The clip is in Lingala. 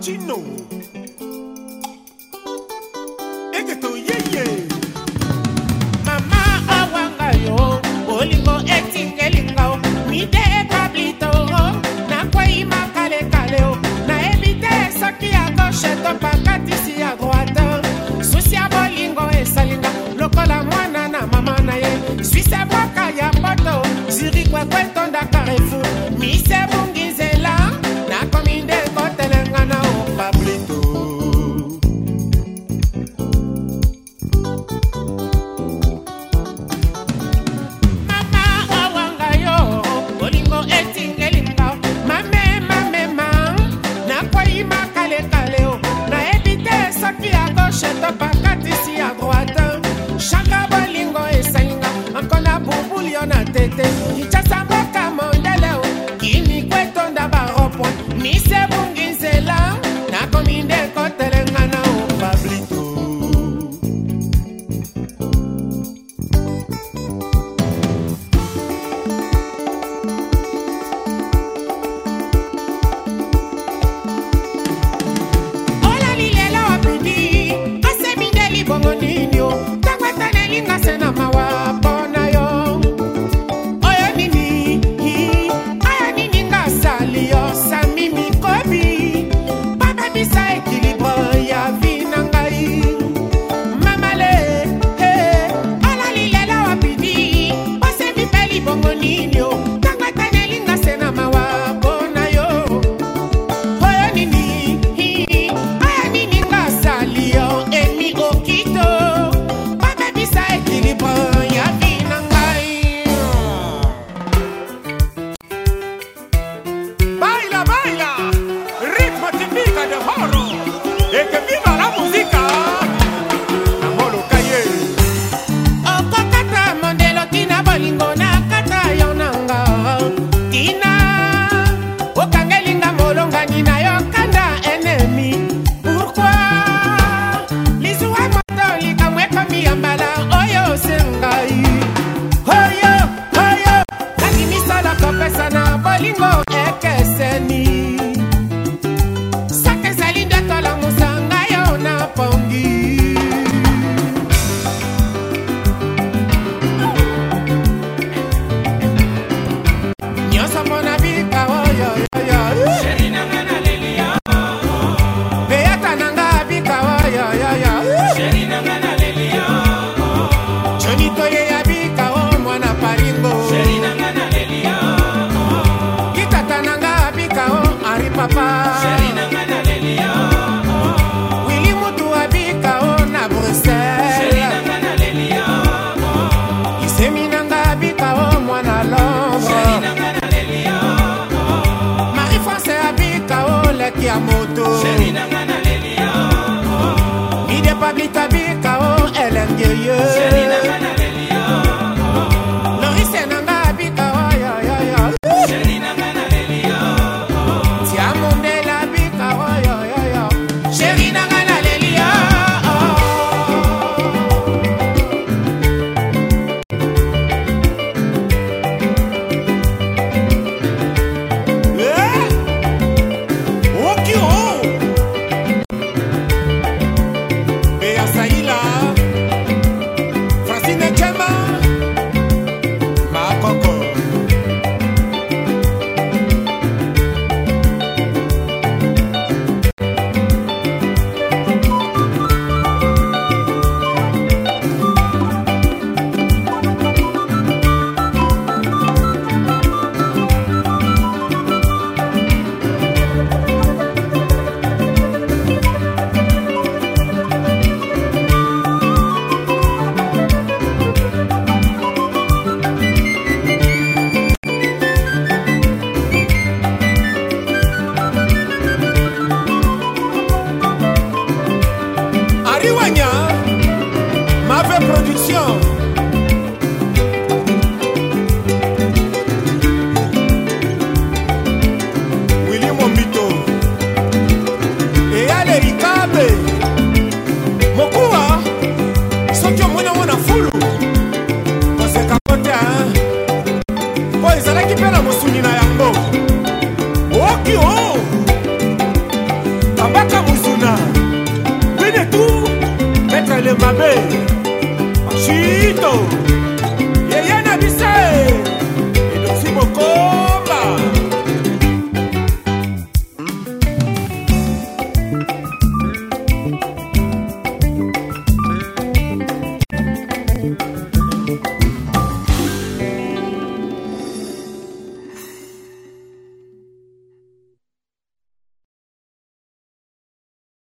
Chino. Egeto yeye. Mama awanga yo, olingo etingelinga o, mide ekablito o, na kwei makale kale o, na ebite soki ya gauche to pakatisi ya droite. Susi ya bolingo esalinga, lokola mwana na mama na ye, suise boka ya poto, ziri kwekwe tonda carrefour, mise bungize se tapa Mouba Production Willy Mombito eyale likabe mokuwa soki omonango na fulu kosekako te mpo ezalaki mpe na mosuni na yango oki o tambaka mosuna binetu maître le mabe Chito